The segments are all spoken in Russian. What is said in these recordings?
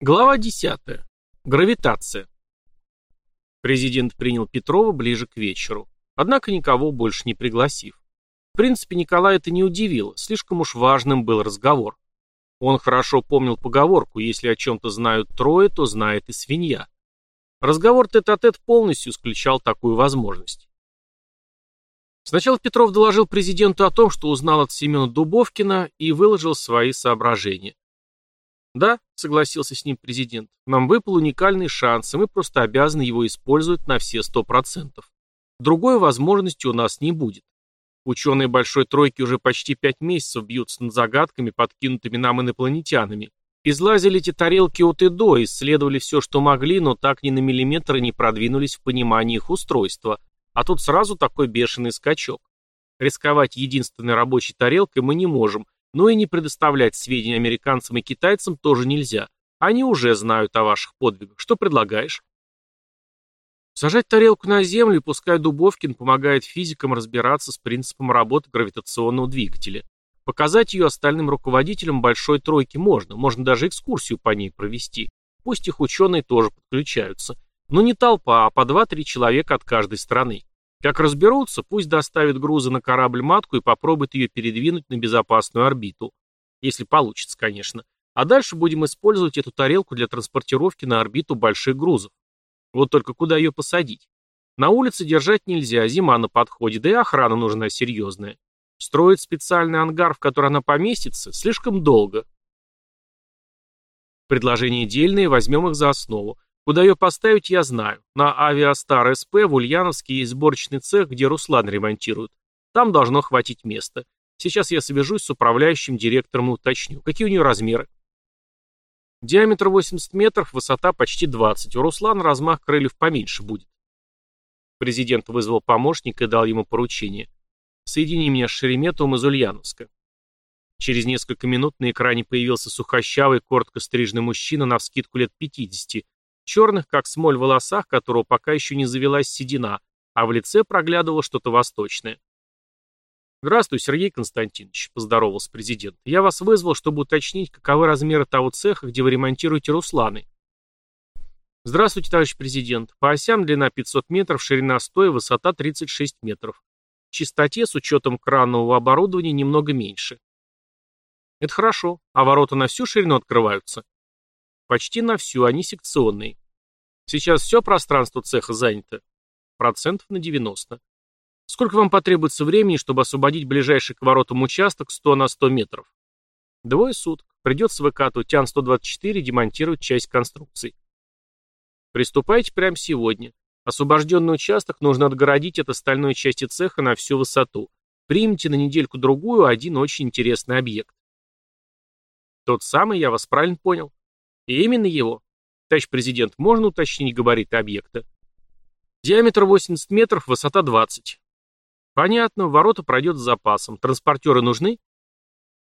Глава 10. Гравитация. Президент принял Петрова ближе к вечеру, однако никого больше не пригласив. В принципе, Николая это не удивило, слишком уж важным был разговор. Он хорошо помнил поговорку «если о чем-то знают трое, то знает и свинья». Разговор тет-а-тет -тет полностью исключал такую возможность. Сначала Петров доложил президенту о том, что узнал от Семена Дубовкина и выложил свои соображения. «Да», — согласился с ним президент, — «нам выпал уникальный шанс, и мы просто обязаны его использовать на все сто процентов. Другой возможности у нас не будет. Ученые Большой Тройки уже почти пять месяцев бьются над загадками, подкинутыми нам инопланетянами. Излазили эти тарелки от и до, исследовали все, что могли, но так ни на миллиметр не продвинулись в понимании их устройства. А тут сразу такой бешеный скачок. Рисковать единственной рабочей тарелкой мы не можем, но и не предоставлять сведения американцам и китайцам тоже нельзя. Они уже знают о ваших подвигах. Что предлагаешь? Сажать тарелку на землю, и пускай Дубовкин помогает физикам разбираться с принципом работы гравитационного двигателя. Показать ее остальным руководителям большой тройки можно, можно даже экскурсию по ней провести. Пусть их ученые тоже подключаются. Но не толпа, а по 2-3 человека от каждой страны. Как разберутся, пусть доставят грузы на корабль-матку и попробуют ее передвинуть на безопасную орбиту. Если получится, конечно. А дальше будем использовать эту тарелку для транспортировки на орбиту больших грузов. Вот только куда ее посадить? На улице держать нельзя, зима на подходе, да и охрана нужна серьезная. Строить специальный ангар, в который она поместится, слишком долго. Предложения дельные, возьмем их за основу. Куда ее поставить, я знаю. На Авиастар СП в Ульяновске есть сборочный цех, где Руслан ремонтируют. Там должно хватить места. Сейчас я свяжусь с управляющим директором и уточню, какие у нее размеры. Диаметр 80 метров, высота почти 20. У Руслана размах крыльев поменьше будет. Президент вызвал помощника и дал ему поручение. Соедини меня с Шереметовым из Ульяновска. Через несколько минут на экране появился сухощавый, коротко стрижный мужчина на вскидку лет 50, черных, как смоль, волосах, которого пока еще не завелась седина, а в лице проглядывало что-то восточное. «Здравствуй, Сергей Константинович», — поздоровался президент. «Я вас вызвал, чтобы уточнить, каковы размеры того цеха, где вы ремонтируете Русланы». «Здравствуйте, товарищ президент. По осям длина 500 метров, ширина 100 и высота 36 метров. В чистоте с учетом кранового оборудования немного меньше». «Это хорошо. А ворота на всю ширину открываются?» Почти на всю, они секционные. Сейчас все пространство цеха занято. Процентов на 90. Сколько вам потребуется времени, чтобы освободить ближайший к воротам участок 100 на 100 метров? Двое суток. Придется выкатывать ТЯН-124 и демонтировать часть конструкций. Приступайте прямо сегодня. Освобожденный участок нужно отгородить от остальной части цеха на всю высоту. Примите на недельку-другую один очень интересный объект. Тот самый, я вас правильно понял? И именно его. Товарищ президент, можно уточнить габариты объекта? Диаметр 80 метров, высота 20. Понятно, ворота пройдет с запасом. Транспортеры нужны?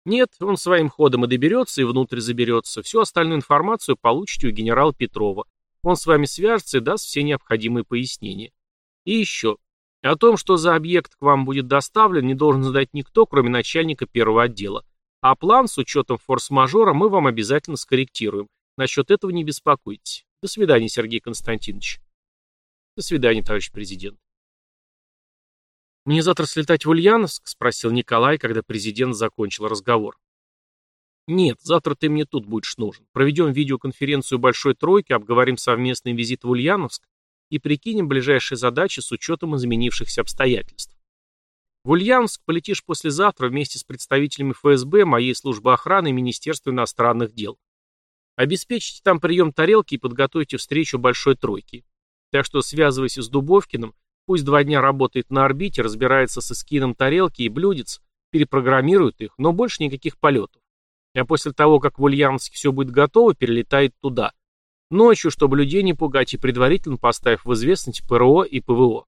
Нет, он своим ходом и доберется, и внутрь заберется. Всю остальную информацию получите у генерала Петрова. Он с вами свяжется и даст все необходимые пояснения. И еще. О том, что за объект к вам будет доставлен, не должен задать никто, кроме начальника первого отдела. А план с учетом форс-мажора мы вам обязательно скорректируем. Насчет этого не беспокойтесь. До свидания, Сергей Константинович. До свидания, товарищ президент. «Мне завтра слетать в Ульяновск?» — спросил Николай, когда президент закончил разговор. «Нет, завтра ты мне тут будешь нужен. Проведем видеоконференцию Большой Тройки, обговорим совместный визит в Ульяновск и прикинем ближайшие задачи с учетом изменившихся обстоятельств. В Ульяновск полетишь послезавтра вместе с представителями ФСБ, моей службы охраны и Министерства иностранных дел. Обеспечьте там прием тарелки и подготовьте встречу Большой Тройки. Так что связывайся с Дубовкиным, пусть два дня работает на орбите, разбирается с эскином тарелки и блюдец, перепрограммирует их, но больше никаких полетов. А после того, как в Ульяновске все будет готово, перелетает туда. Ночью, чтобы людей не пугать и предварительно поставив в известность ПРО и ПВО.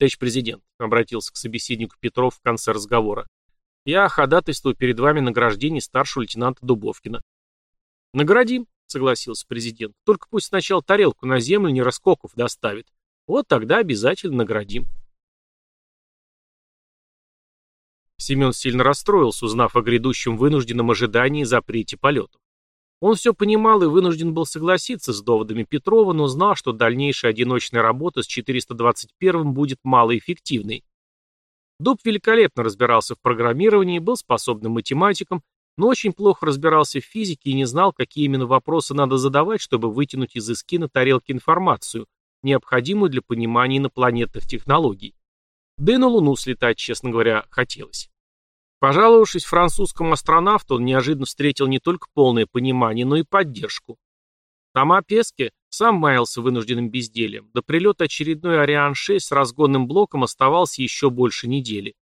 Товарищ президент, обратился к собеседнику Петров в конце разговора, я ходатайствую перед вами награждение старшего лейтенанта Дубовкина. «Наградим», — согласился президент. «Только пусть сначала тарелку на землю не раскоков доставит. Вот тогда обязательно наградим». Семен сильно расстроился, узнав о грядущем вынужденном ожидании запрете полетов. Он все понимал и вынужден был согласиться с доводами Петрова, но знал, что дальнейшая одиночная работа с 421-м будет малоэффективной. Дуб великолепно разбирался в программировании, был способным математиком, но очень плохо разбирался в физике и не знал, какие именно вопросы надо задавать, чтобы вытянуть из иски на тарелке информацию, необходимую для понимания инопланетных технологий. Да и на Луну слетать, честно говоря, хотелось. Пожаловавшись французскому астронавту, он неожиданно встретил не только полное понимание, но и поддержку. Тома Песке сам маялся вынужденным бездельем. До прилета очередной Ариан-6 с разгонным блоком оставалось еще больше недели.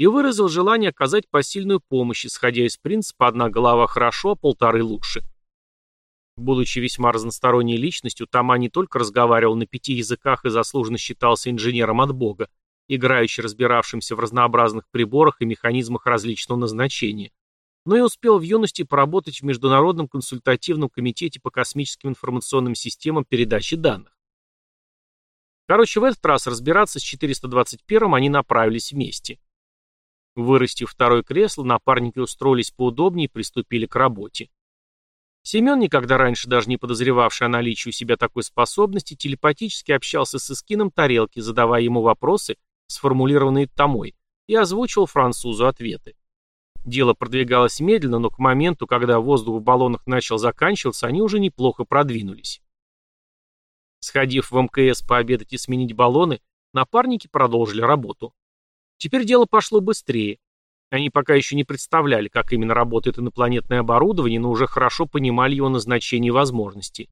И выразил желание оказать посильную помощь, исходя из принципа «одна голова хорошо, а полторы лучше». Будучи весьма разносторонней личностью, Тома не только разговаривал на пяти языках и заслуженно считался инженером от Бога, играюще разбиравшимся в разнообразных приборах и механизмах различного назначения, но и успел в юности поработать в Международном консультативном комитете по космическим информационным системам передачи данных. Короче, в этот раз разбираться с 421-м они направились вместе. Вырастив второе кресло, напарники устроились поудобнее и приступили к работе. Семен, никогда раньше даже не подозревавший о наличии у себя такой способности, телепатически общался с Искином тарелки, задавая ему вопросы, сформулированные Томой, и озвучивал французу ответы. Дело продвигалось медленно, но к моменту, когда воздух в баллонах начал заканчиваться, они уже неплохо продвинулись. Сходив в МКС пообедать и сменить баллоны, напарники продолжили работу. Теперь дело пошло быстрее. Они пока еще не представляли, как именно работает инопланетное оборудование, но уже хорошо понимали его назначение и возможности.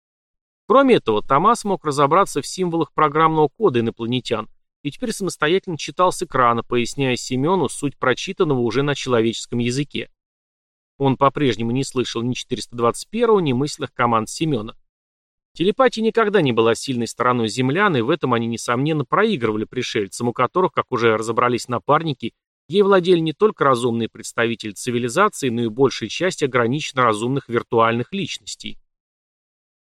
Кроме этого, Томас мог разобраться в символах программного кода инопланетян, и теперь самостоятельно читал с экрана, поясняя Семену суть прочитанного уже на человеческом языке. Он по-прежнему не слышал ни 421-го, ни мысленных команд Семена. Телепатия никогда не была сильной стороной землян, и в этом они, несомненно, проигрывали пришельцам, у которых, как уже разобрались напарники, ей владели не только разумные представители цивилизации, но и большая часть ограниченно разумных виртуальных личностей.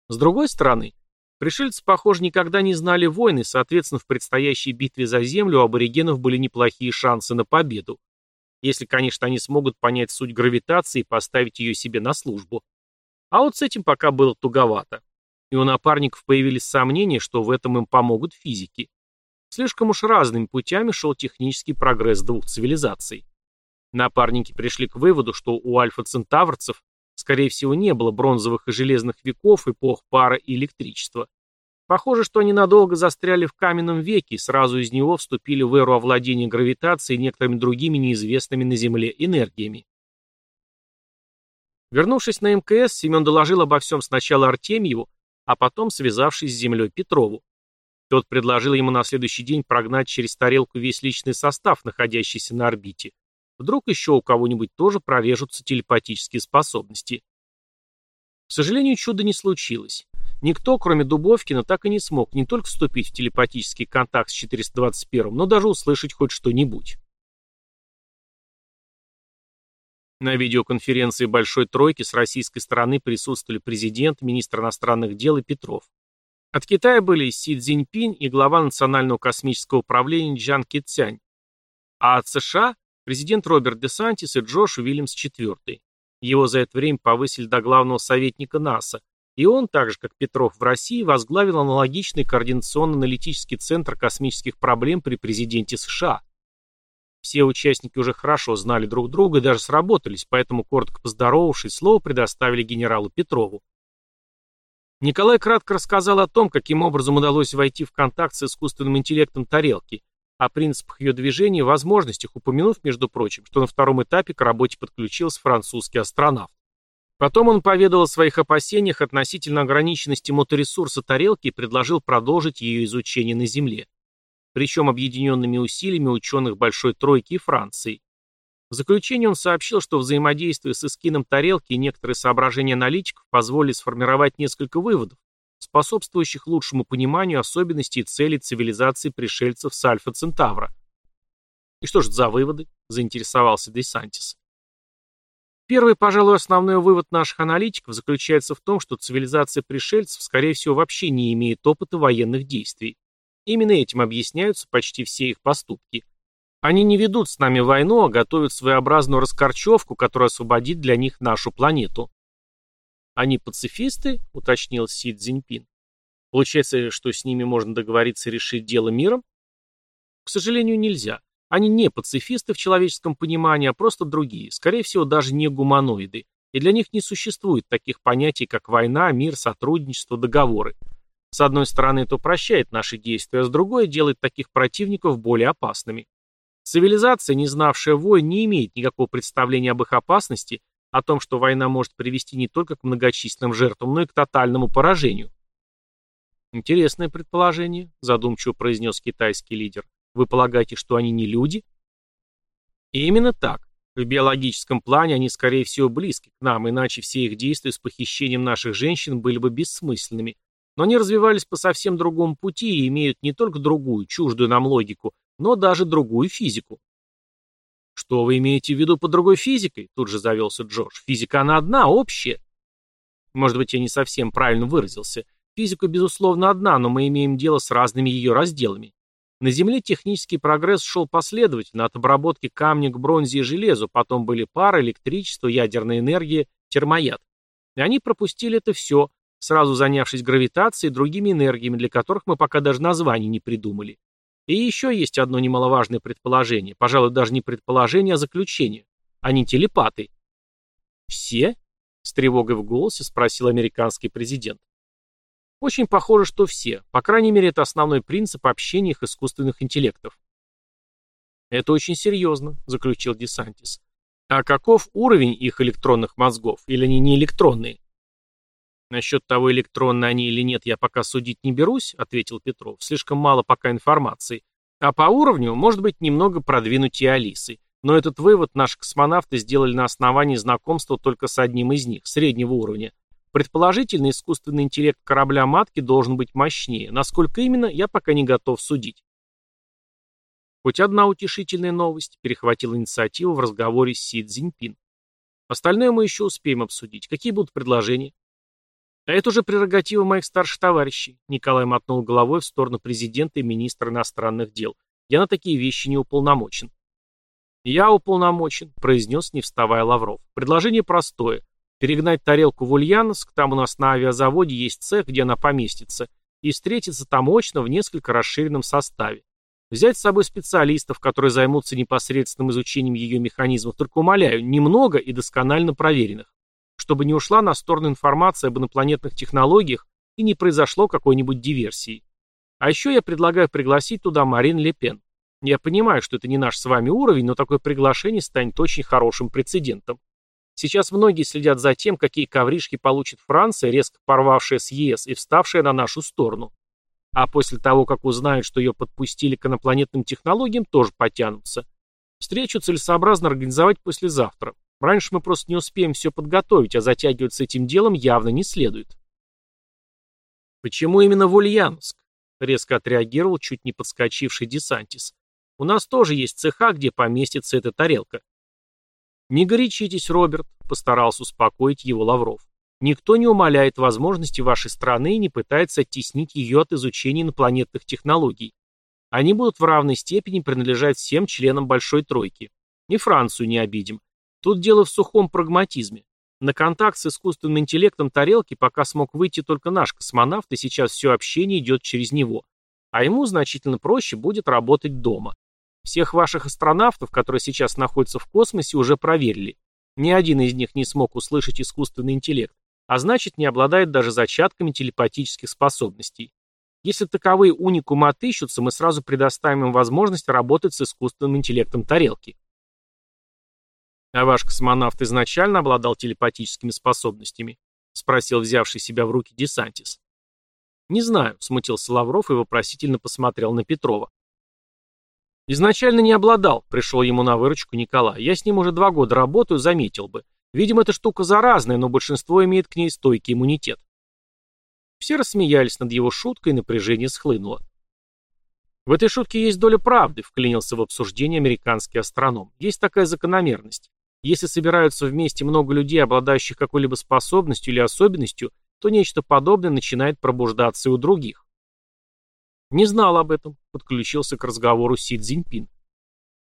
С другой стороны, Пришельцы, похоже, никогда не знали войны, соответственно, в предстоящей битве за землю у аборигенов были неплохие шансы на победу. Если, конечно, они смогут понять суть гравитации и поставить ее себе на службу. А вот с этим пока было туговато. И у напарников появились сомнения, что в этом им помогут физики. Слишком уж разными путями шел технический прогресс двух цивилизаций. Напарники пришли к выводу, что у альфа-центаврцев Скорее всего, не было бронзовых и железных веков, эпох пара и электричества. Похоже, что они надолго застряли в каменном веке и сразу из него вступили в эру овладения гравитацией и некоторыми другими неизвестными на Земле энергиями. Вернувшись на МКС, Семен доложил обо всем сначала Артемьеву, а потом, связавшись с Землей, Петрову. Тот предложил ему на следующий день прогнать через тарелку весь личный состав, находящийся на орбите, Вдруг еще у кого-нибудь тоже прорежутся телепатические способности. К сожалению, чуда не случилось. Никто, кроме Дубовкина, так и не смог не только вступить в телепатический контакт с 421, но даже услышать хоть что-нибудь. На видеоконференции Большой Тройки с российской стороны присутствовали президент, министр иностранных дел и Петров. От Китая были Си Цзиньпинь и глава Национального космического управления Джан Китцянь. А от США президент Роберт де Сантис и Джош Уильямс IV. Его за это время повысили до главного советника НАСА, и он, так же как Петров в России, возглавил аналогичный координационно-аналитический центр космических проблем при президенте США. Все участники уже хорошо знали друг друга и даже сработались, поэтому, коротко поздоровавшись, слово предоставили генералу Петрову. Николай кратко рассказал о том, каким образом удалось войти в контакт с искусственным интеллектом тарелки, о принципах ее движения и возможностях, упомянув, между прочим, что на втором этапе к работе подключился французский астронавт. Потом он поведал о своих опасениях относительно ограниченности моторесурса тарелки и предложил продолжить ее изучение на Земле, причем объединенными усилиями ученых Большой Тройки и Франции. В заключение он сообщил, что взаимодействие с эскином тарелки и некоторые соображения аналитиков позволили сформировать несколько выводов, способствующих лучшему пониманию особенностей и целей цивилизации пришельцев с Альфа Центавра. И что же за выводы? заинтересовался Десантис. Первый, пожалуй, основной вывод наших аналитиков заключается в том, что цивилизация пришельцев, скорее всего, вообще не имеет опыта военных действий. Именно этим объясняются почти все их поступки. Они не ведут с нами войну, а готовят своеобразную раскорчевку, которая освободит для них нашу планету. Они пацифисты, уточнил Си Цзиньпин. Получается, что с ними можно договориться решить дело миром? К сожалению, нельзя. Они не пацифисты в человеческом понимании, а просто другие, скорее всего, даже не гуманоиды. И для них не существует таких понятий, как война, мир, сотрудничество, договоры. С одной стороны, это упрощает наши действия, а с другой делает таких противников более опасными. Цивилизация, не знавшая войн, не имеет никакого представления об их опасности, о том, что война может привести не только к многочисленным жертвам, но и к тотальному поражению. «Интересное предположение», — задумчиво произнес китайский лидер. «Вы полагаете, что они не люди?» И именно так. В биологическом плане они, скорее всего, близки к нам, иначе все их действия с похищением наших женщин были бы бессмысленными. Но они развивались по совсем другому пути и имеют не только другую, чуждую нам логику, но даже другую физику. «Что вы имеете в виду под другой физикой?» Тут же завелся Джордж. «Физика она одна, общая». Может быть, я не совсем правильно выразился. Физика, безусловно, одна, но мы имеем дело с разными ее разделами. На Земле технический прогресс шел последовательно, от обработки камня к бронзе и железу, потом были пара, электричество, ядерная энергия, термояд. И они пропустили это все, сразу занявшись гравитацией и другими энергиями, для которых мы пока даже названий не придумали. И еще есть одно немаловажное предположение, пожалуй, даже не предположение, а заключение. Они телепаты. «Все?» — с тревогой в голосе спросил американский президент. Очень похоже, что все. По крайней мере, это основной принцип общения их искусственных интеллектов. «Это очень серьезно», — заключил Десантис. «А каков уровень их электронных мозгов? Или они не электронные?» «Насчет того, электронны они или нет, я пока судить не берусь», — ответил Петров. «Слишком мало пока информации. А по уровню, может быть, немного продвинутее Алисы. Но этот вывод наши космонавты сделали на основании знакомства только с одним из них, среднего уровня. Предположительно, искусственный интеллект корабля-матки должен быть мощнее. Насколько именно, я пока не готов судить». Хоть одна утешительная новость перехватила инициативу в разговоре с Си Цзиньпин. Остальное мы еще успеем обсудить. Какие будут предложения? А это уже прерогатива моих старших товарищей. Николай мотнул головой в сторону президента и министра иностранных дел. Я на такие вещи не уполномочен. Я уполномочен, произнес, не вставая Лавров. Предложение простое. Перегнать тарелку в Ульяновск, там у нас на авиазаводе есть цех, где она поместится, и встретиться там очно в несколько расширенном составе. Взять с собой специалистов, которые займутся непосредственным изучением ее механизмов, только умоляю, немного и досконально проверенных чтобы не ушла на сторону информация об инопланетных технологиях и не произошло какой-нибудь диверсии. А еще я предлагаю пригласить туда Марин Ле Пен. Я понимаю, что это не наш с вами уровень, но такое приглашение станет очень хорошим прецедентом. Сейчас многие следят за тем, какие ковришки получит Франция, резко порвавшая с ЕС и вставшая на нашу сторону. А после того, как узнают, что ее подпустили к инопланетным технологиям, тоже потянутся. Встречу целесообразно организовать послезавтра. Раньше мы просто не успеем все подготовить, а затягивать с этим делом явно не следует. Почему именно в Ульяновск? Резко отреагировал чуть не подскочивший Десантис. У нас тоже есть цеха, где поместится эта тарелка. Не горячитесь, Роберт, постарался успокоить его Лавров. Никто не умаляет возможности вашей страны и не пытается оттеснить ее от изучения инопланетных технологий. Они будут в равной степени принадлежать всем членам Большой Тройки. И Францию не обидим. Тут дело в сухом прагматизме. На контакт с искусственным интеллектом тарелки пока смог выйти только наш космонавт, и сейчас все общение идет через него. А ему значительно проще будет работать дома. Всех ваших астронавтов, которые сейчас находятся в космосе, уже проверили. Ни один из них не смог услышать искусственный интеллект, а значит не обладает даже зачатками телепатических способностей. Если таковые уникумы отыщутся, мы сразу предоставим им возможность работать с искусственным интеллектом тарелки. «А ваш космонавт изначально обладал телепатическими способностями?» — спросил взявший себя в руки Десантис. «Не знаю», — смутился Лавров и вопросительно посмотрел на Петрова. «Изначально не обладал», — пришел ему на выручку Николай. «Я с ним уже два года работаю, заметил бы. Видимо, эта штука заразная, но большинство имеет к ней стойкий иммунитет». Все рассмеялись над его шуткой, и напряжение схлынуло. «В этой шутке есть доля правды», — вклинился в обсуждение американский астроном. «Есть такая закономерность. Если собираются вместе много людей, обладающих какой-либо способностью или особенностью, то нечто подобное начинает пробуждаться и у других. «Не знал об этом», — подключился к разговору Си Цзиньпин.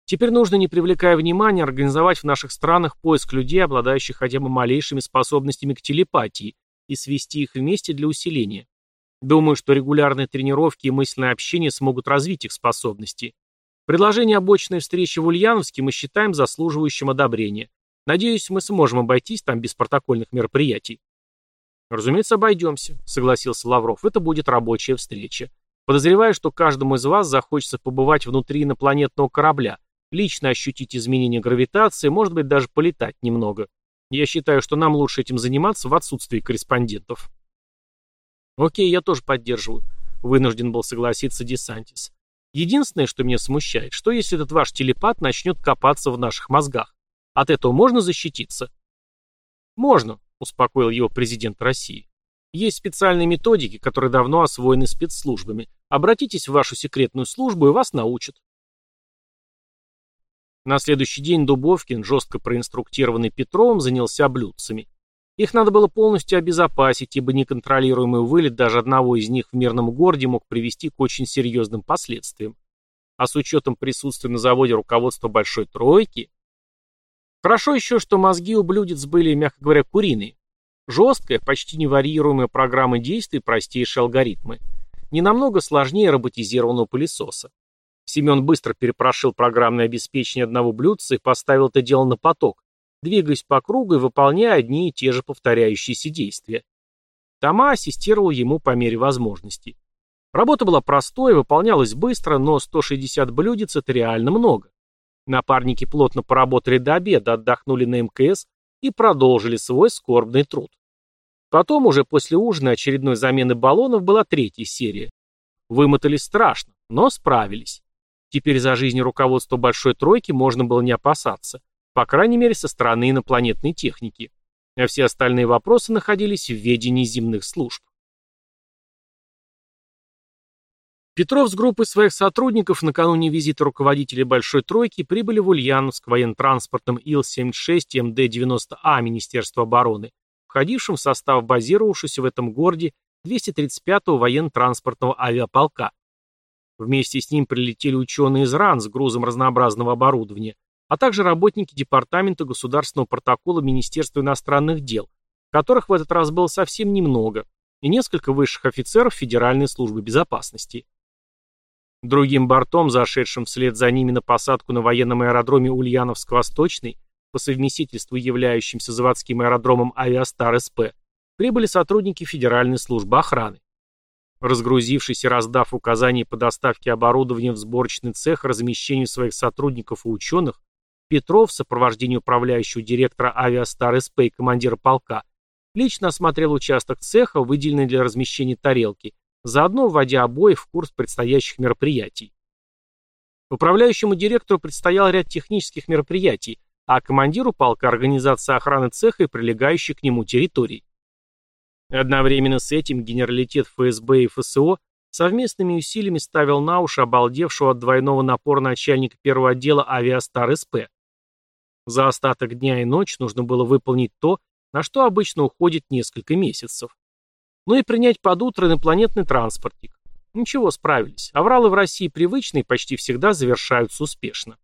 Теперь нужно, не привлекая внимания, организовать в наших странах поиск людей, обладающих хотя бы малейшими способностями к телепатии, и свести их вместе для усиления. Думаю, что регулярные тренировки и мысленное общение смогут развить их способности. Предложение обочной встречи в Ульяновске мы считаем заслуживающим одобрения. Надеюсь, мы сможем обойтись там без протокольных мероприятий. Разумеется, обойдемся, согласился Лавров. Это будет рабочая встреча. Подозреваю, что каждому из вас захочется побывать внутри инопланетного корабля, лично ощутить изменения гравитации, может быть, даже полетать немного. Я считаю, что нам лучше этим заниматься в отсутствии корреспондентов. Окей, я тоже поддерживаю. Вынужден был согласиться Десантис. Единственное, что меня смущает, что если этот ваш телепат начнет копаться в наших мозгах? От этого можно защититься? Можно, успокоил его президент России. Есть специальные методики, которые давно освоены спецслужбами. Обратитесь в вашу секретную службу и вас научат. На следующий день Дубовкин, жестко проинструктированный Петровым, занялся блюдцами. Их надо было полностью обезопасить, ибо неконтролируемый вылет даже одного из них в мирном городе мог привести к очень серьезным последствиям. А с учетом присутствия на заводе руководства Большой Тройки... Хорошо еще, что мозги у блюдец были, мягко говоря, куриные. Жесткая, почти неварьируемая программа действий, простейшие алгоритмы. Не намного сложнее роботизированного пылесоса. Семен быстро перепрошил программное обеспечение одного блюдца и поставил это дело на поток, двигаясь по кругу и выполняя одни и те же повторяющиеся действия. Тома ассистировал ему по мере возможностей. Работа была простой, выполнялась быстро, но 160 блюдец – это реально много. Напарники плотно поработали до обеда, отдохнули на МКС и продолжили свой скорбный труд. Потом, уже после ужина очередной замены баллонов, была третья серия. Вымотались страшно, но справились. Теперь за жизнь руководства Большой Тройки можно было не опасаться. По крайней мере, со стороны инопланетной техники. А все остальные вопросы находились в ведении земных служб. Петров с группой своих сотрудников накануне визита руководителей Большой Тройки прибыли в Ульяновск военно-транспортным Ил-76 МД-90А Министерства обороны, входившим в состав базировавшегося в этом городе 235-го военно-транспортного авиаполка. Вместе с ним прилетели ученые из РАН с грузом разнообразного оборудования, а также работники Департамента государственного протокола Министерства иностранных дел, которых в этот раз было совсем немного, и несколько высших офицеров Федеральной службы безопасности. Другим бортом, зашедшим вслед за ними на посадку на военном аэродроме Ульяновск-Восточный, по совместительству являющимся заводским аэродромом «Авиастар-СП», прибыли сотрудники Федеральной службы охраны. Разгрузившись и раздав указания по доставке оборудования в сборочный цех размещению своих сотрудников и ученых, Петров в сопровождении управляющего директора авиастар СП и командира полка лично осмотрел участок цеха, выделенный для размещения тарелки, заодно вводя обоих в курс предстоящих мероприятий. Управляющему директору предстоял ряд технических мероприятий, а командиру полка организация охраны цеха и прилегающей к нему территорий. Одновременно с этим генералитет ФСБ и ФСО совместными усилиями ставил на уши обалдевшего от двойного напора начальника первого отдела авиастар СП. За остаток дня и ночь нужно было выполнить то, на что обычно уходит несколько месяцев. Ну и принять под утро инопланетный транспортник. Ничего, справились. Авралы в России привычные почти всегда завершаются успешно.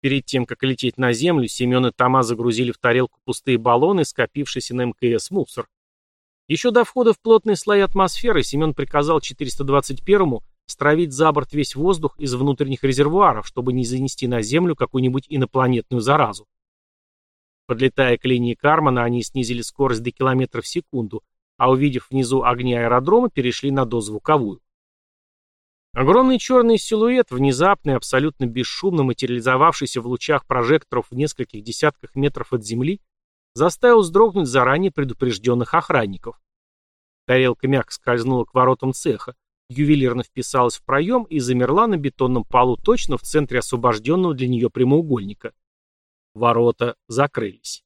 Перед тем, как лететь на Землю, Семен и Тома загрузили в тарелку пустые баллоны, скопившиеся на МКС мусор. Еще до входа в плотные слои атмосферы Семен приказал 421-му стравить за борт весь воздух из внутренних резервуаров, чтобы не занести на Землю какую-нибудь инопланетную заразу. Подлетая к линии Кармана, они снизили скорость до километров в секунду, а увидев внизу огни аэродрома, перешли на дозвуковую. Огромный черный силуэт, внезапно и абсолютно бесшумно материализовавшийся в лучах прожекторов в нескольких десятках метров от земли, заставил вздрогнуть заранее предупрежденных охранников. Тарелка мягко скользнула к воротам цеха, ювелирно вписалась в проем и замерла на бетонном полу точно в центре освобожденного для нее прямоугольника. Ворота закрылись.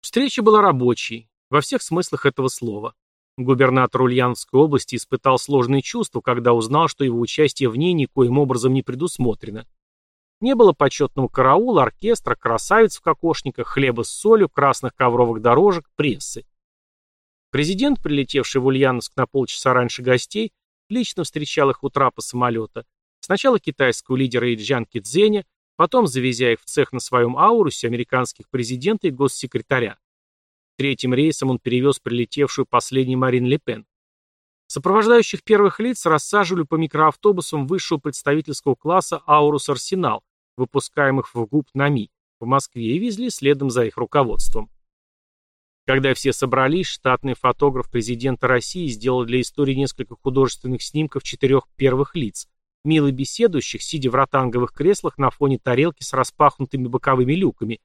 Встреча была рабочей, во всех смыслах этого слова. Губернатор Ульяновской области испытал сложные чувства, когда узнал, что его участие в ней никоим образом не предусмотрено. Не было почетного караула, оркестра, красавиц в кокошниках, хлеба с солью, красных ковровых дорожек, прессы. Президент, прилетевший в Ульяновск на полчаса раньше гостей, лично встречал их у трапа самолета. Сначала китайского лидера Иджан Кидзеня, потом завезя их в цех на своем аурусе американских президента и госсекретаря. Третьим рейсом он перевез прилетевшую последний Марин Ле Пен. Сопровождающих первых лиц рассаживали по микроавтобусам высшего представительского класса «Аурус Арсенал», выпускаемых в ГУП НАМИ, в Москве и везли следом за их руководством. Когда все собрались, штатный фотограф президента России сделал для истории несколько художественных снимков четырех первых лиц, мило беседующих, сидя в ротанговых креслах на фоне тарелки с распахнутыми боковыми люками,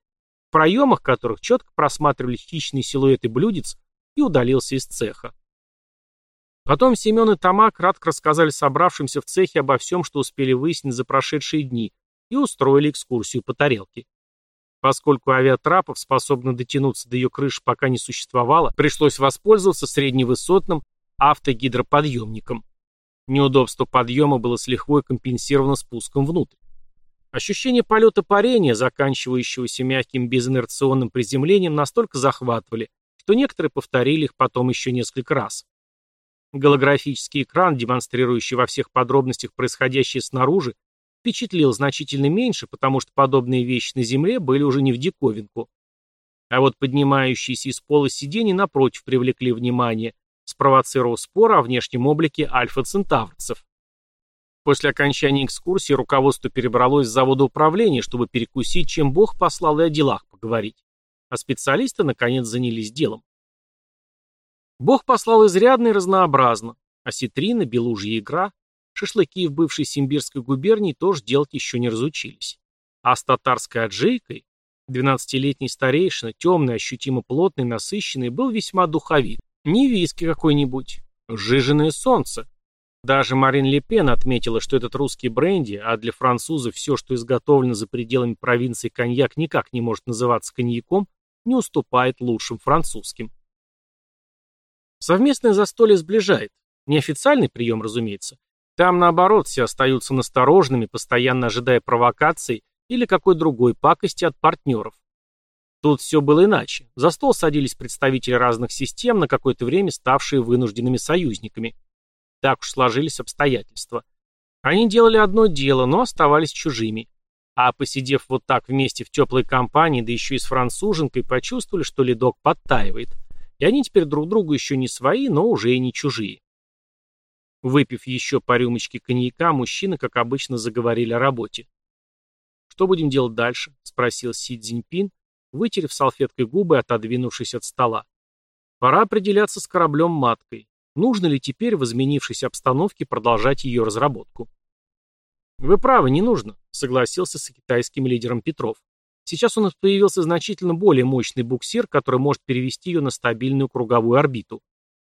в проемах которых четко просматривались хищные силуэты блюдец, и удалился из цеха. Потом Семен и Тома кратко рассказали собравшимся в цехе обо всем, что успели выяснить за прошедшие дни, и устроили экскурсию по тарелке. Поскольку авиатрапов, способных дотянуться до ее крыши, пока не существовало, пришлось воспользоваться средневысотным автогидроподъемником. Неудобство подъема было с лихвой компенсировано спуском внутрь. Ощущение полета парения, заканчивающегося мягким безинерционным приземлением, настолько захватывали, что некоторые повторили их потом еще несколько раз. Голографический экран, демонстрирующий во всех подробностях происходящее снаружи, впечатлил значительно меньше, потому что подобные вещи на Земле были уже не в диковинку. А вот поднимающиеся из пола сидений напротив привлекли внимание, спровоцировав спор о внешнем облике альфа-центаврцев. После окончания экскурсии руководство перебралось с завода управления, чтобы перекусить, чем Бог послал и о делах поговорить. А специалисты, наконец, занялись делом. Бог послал изрядно и разнообразно. Осетрина, белужья игра, Шашлыки в бывшей Симбирской губернии тоже делать еще не разучились. А с татарской аджейкой, 12-летний старейшина, темный, ощутимо плотный, насыщенный, был весьма духовит. Не виски какой-нибудь, жиженое солнце. Даже Марин Ле Пен отметила, что этот русский бренди, а для французов все, что изготовлено за пределами провинции коньяк, никак не может называться коньяком, не уступает лучшим французским. Совместное застолье сближает. Неофициальный прием, разумеется, там, наоборот, все остаются настороженными, постоянно ожидая провокаций или какой другой пакости от партнеров. Тут все было иначе. За стол садились представители разных систем, на какое-то время ставшие вынужденными союзниками. Так уж сложились обстоятельства. Они делали одно дело, но оставались чужими. А посидев вот так вместе в теплой компании, да еще и с француженкой, почувствовали, что ледок подтаивает. И они теперь друг другу еще не свои, но уже и не чужие. Выпив еще по рюмочке коньяка, мужчины, как обычно, заговорили о работе. «Что будем делать дальше?» — спросил Си Цзиньпин, вытерев салфеткой губы, отодвинувшись от стола. «Пора определяться с кораблем-маткой. Нужно ли теперь в изменившейся обстановке продолжать ее разработку?» «Вы правы, не нужно», — согласился с китайским лидером Петров. «Сейчас у нас появился значительно более мощный буксир, который может перевести ее на стабильную круговую орбиту.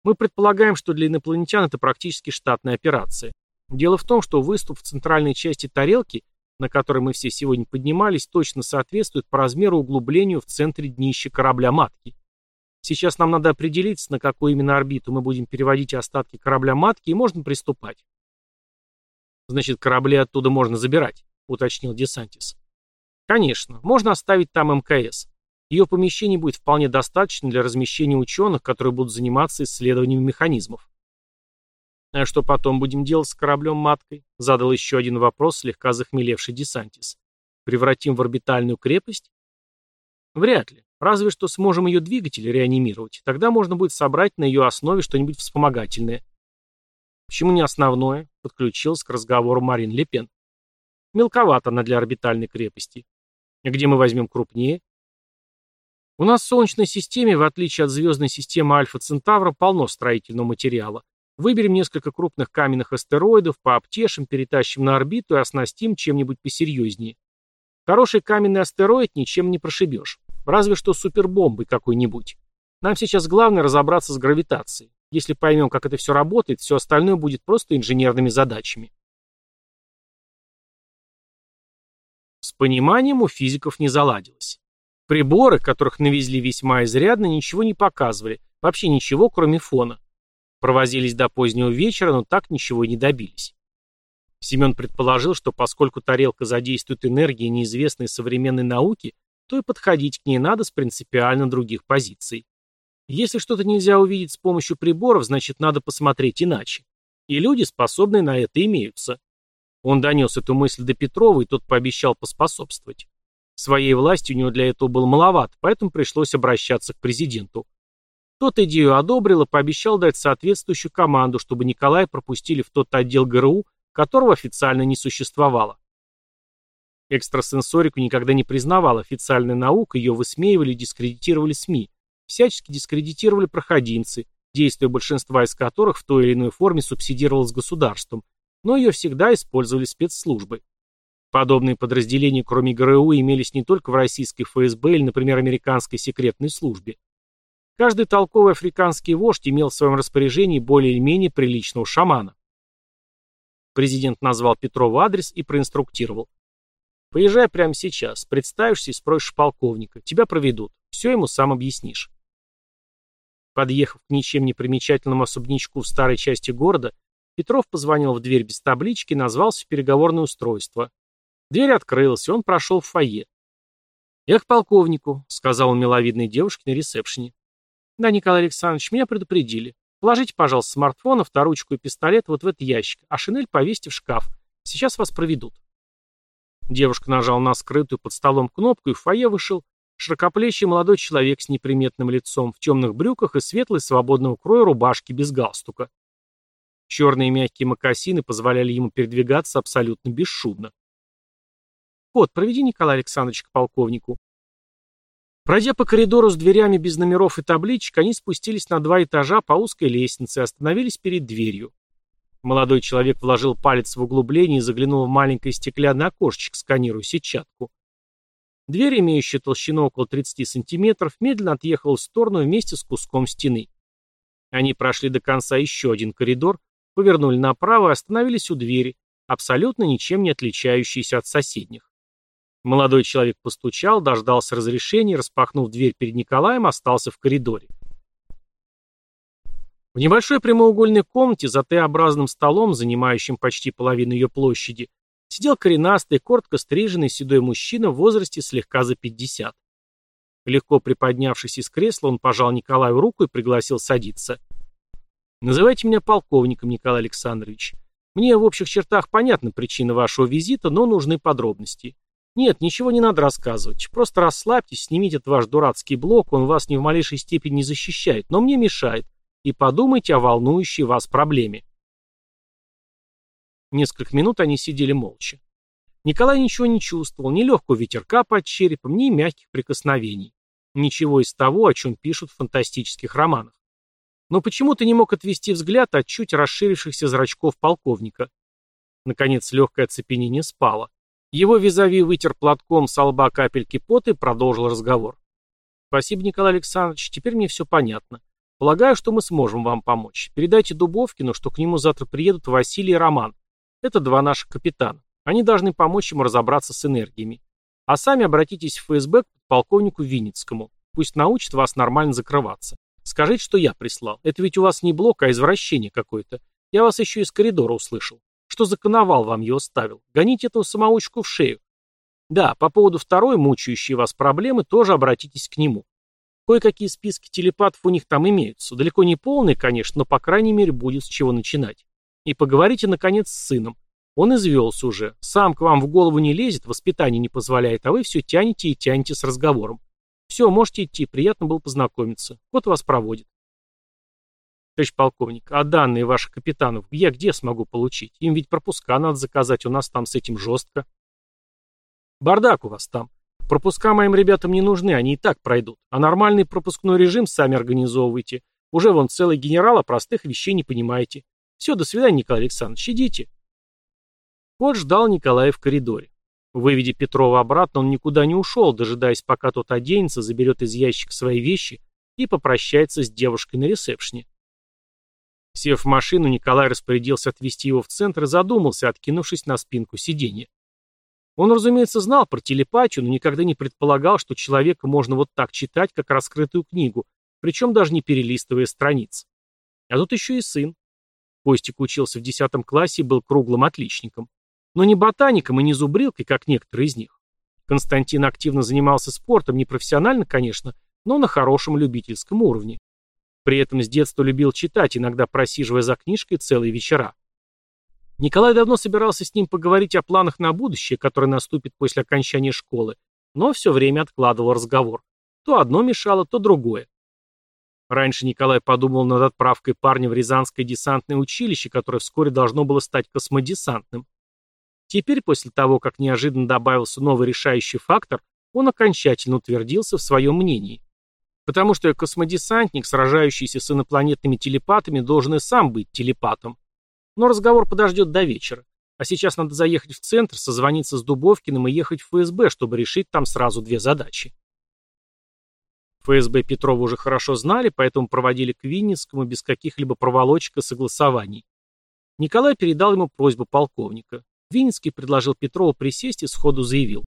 Мы предполагаем, что для инопланетян это практически штатная операция. Дело в том, что выступ в центральной части тарелки, на которой мы все сегодня поднимались, точно соответствует по размеру углублению в центре днища корабля-матки. Сейчас нам надо определиться, на какую именно орбиту мы будем переводить остатки корабля-матки, и можно приступать. Значит, корабли оттуда можно забирать, уточнил Десантис. Конечно, можно оставить там МКС. Ее помещений будет вполне достаточно для размещения ученых, которые будут заниматься исследованием механизмов. «А что потом будем делать с кораблем-маткой?» — задал еще один вопрос слегка захмелевший Десантис. «Превратим в орбитальную крепость?» «Вряд ли. Разве что сможем ее двигатель реанимировать. Тогда можно будет собрать на ее основе что-нибудь вспомогательное». «Почему не основное?» — подключилась к разговору Марин Лепен. «Мелковато она для орбитальной крепости. Где мы возьмем крупнее?» У нас в Солнечной системе, в отличие от звездной системы Альфа Центавра, полно строительного материала. Выберем несколько крупных каменных астероидов, пообтешим, перетащим на орбиту и оснастим чем-нибудь посерьезнее. Хороший каменный астероид ничем не прошибешь. Разве что супербомбой какой-нибудь. Нам сейчас главное разобраться с гравитацией. Если поймем, как это все работает, все остальное будет просто инженерными задачами. С пониманием у физиков не заладилось. Приборы, которых навезли весьма изрядно, ничего не показывали, вообще ничего, кроме фона. Провозились до позднего вечера, но так ничего и не добились. Семен предположил, что поскольку тарелка задействует энергии неизвестной современной науки, то и подходить к ней надо с принципиально других позиций. Если что-то нельзя увидеть с помощью приборов, значит надо посмотреть иначе. И люди, способные на это, имеются. Он донес эту мысль до Петрова, и тот пообещал поспособствовать. Своей власти у него для этого было маловато, поэтому пришлось обращаться к президенту. Тот идею одобрил и пообещал дать соответствующую команду, чтобы Николая пропустили в тот отдел ГРУ, которого официально не существовало. Экстрасенсорику никогда не признавал официальная наука, ее высмеивали и дискредитировали СМИ, всячески дискредитировали проходимцы, действия большинства из которых в той или иной форме субсидировалось государством, но ее всегда использовали спецслужбы. Подобные подразделения, кроме ГРУ, имелись не только в российской ФСБ или, например, американской секретной службе. Каждый толковый африканский вождь имел в своем распоряжении более или менее приличного шамана. Президент назвал Петрову адрес и проинструктировал. «Поезжай прямо сейчас, представишься и спросишь полковника. Тебя проведут. Все ему сам объяснишь». Подъехав к ничем не примечательному особнячку в старой части города, Петров позвонил в дверь без таблички и назвался в переговорное устройство. Дверь открылась, и он прошел в фойе. «Я к полковнику», — сказал он миловидной девушке на ресепшене. «Да, Николай Александрович, меня предупредили. Положите, пожалуйста, смартфон, авторучку и пистолет вот в этот ящик, а шинель повесьте в шкаф. Сейчас вас проведут». Девушка нажала на скрытую под столом кнопку, и в фойе вышел широкоплечий молодой человек с неприметным лицом, в темных брюках и светлой свободного кроя рубашки без галстука. Черные мягкие мокасины позволяли ему передвигаться абсолютно бесшумно. «Кот, проведи Николая Александровича к полковнику». Пройдя по коридору с дверями без номеров и табличек, они спустились на два этажа по узкой лестнице и остановились перед дверью. Молодой человек вложил палец в углубление и заглянул в маленькое стеклянное окошечко, сканируя сетчатку. Дверь, имеющая толщину около 30 сантиметров, медленно отъехала в сторону вместе с куском стены. Они прошли до конца еще один коридор, повернули направо и остановились у двери, абсолютно ничем не отличающейся от соседних. Молодой человек постучал, дождался разрешения, распахнув дверь перед Николаем, остался в коридоре. В небольшой прямоугольной комнате за Т-образным столом, занимающим почти половину ее площади, сидел коренастый, коротко стриженный седой мужчина в возрасте слегка за 50. Легко приподнявшись из кресла, он пожал Николаю руку и пригласил садиться. «Называйте меня полковником, Николай Александрович. Мне в общих чертах понятна причина вашего визита, но нужны подробности. Нет, ничего не надо рассказывать. Просто расслабьтесь, снимите этот ваш дурацкий блок, он вас ни в малейшей степени не защищает, но мне мешает. И подумайте о волнующей вас проблеме. Несколько минут они сидели молча. Николай ничего не чувствовал, ни легкого ветерка под черепом, ни мягких прикосновений. Ничего из того, о чем пишут в фантастических романах. Но почему-то не мог отвести взгляд от чуть расширившихся зрачков полковника. Наконец легкое оцепенение спало. Его визави вытер платком с лба капельки пота и продолжил разговор. «Спасибо, Николай Александрович, теперь мне все понятно. Полагаю, что мы сможем вам помочь. Передайте Дубовкину, что к нему завтра приедут Василий и Роман. Это два наших капитана. Они должны помочь ему разобраться с энергиями. А сами обратитесь в ФСБ к полковнику Винницкому. Пусть научит вас нормально закрываться. Скажите, что я прислал. Это ведь у вас не блок, а извращение какое-то. Я вас еще из коридора услышал. Что за коновал вам его ставил? Гоните эту самоучку в шею. Да, по поводу второй, мучающей вас проблемы, тоже обратитесь к нему. Кое-какие списки телепатов у них там имеются. Далеко не полные, конечно, но по крайней мере будет с чего начинать. И поговорите, наконец, с сыном. Он извелся уже. Сам к вам в голову не лезет, воспитание не позволяет, а вы все тянете и тянете с разговором. Все, можете идти, приятно было познакомиться. Вот вас проводит. Товарищ полковник, а данные ваших капитанов я где смогу получить? Им ведь пропуска надо заказать, у нас там с этим жестко. Бардак у вас там. Пропуска моим ребятам не нужны, они и так пройдут. А нормальный пропускной режим сами организовывайте. Уже вон целый генерал, а простых вещей не понимаете. Все, до свидания, Николай Александрович, идите. Кот ждал Николая в коридоре. Выведя Петрова обратно, он никуда не ушел, дожидаясь, пока тот оденется, заберет из ящика свои вещи и попрощается с девушкой на ресепшне. Сев в машину, Николай распорядился отвезти его в центр и задумался, откинувшись на спинку сиденья. Он, разумеется, знал про телепатию, но никогда не предполагал, что человека можно вот так читать, как раскрытую книгу, причем даже не перелистывая страниц. А тут еще и сын. Костик учился в 10 классе и был круглым отличником. Но не ботаником и не зубрилкой, как некоторые из них. Константин активно занимался спортом, не профессионально, конечно, но на хорошем любительском уровне. При этом с детства любил читать, иногда просиживая за книжкой целые вечера. Николай давно собирался с ним поговорить о планах на будущее, которое наступит после окончания школы, но все время откладывал разговор. То одно мешало, то другое. Раньше Николай подумал над отправкой парня в Рязанское десантное училище, которое вскоре должно было стать космодесантным. Теперь, после того, как неожиданно добавился новый решающий фактор, он окончательно утвердился в своем мнении. Потому что космодесантник, сражающийся с инопланетными телепатами, должен и сам быть телепатом. Но разговор подождет до вечера. А сейчас надо заехать в центр, созвониться с Дубовкиным и ехать в ФСБ, чтобы решить там сразу две задачи. ФСБ Петрова уже хорошо знали, поэтому проводили к Винницкому без каких-либо проволочек и согласований. Николай передал ему просьбу полковника. Винницкий предложил Петрову присесть и сходу заявил.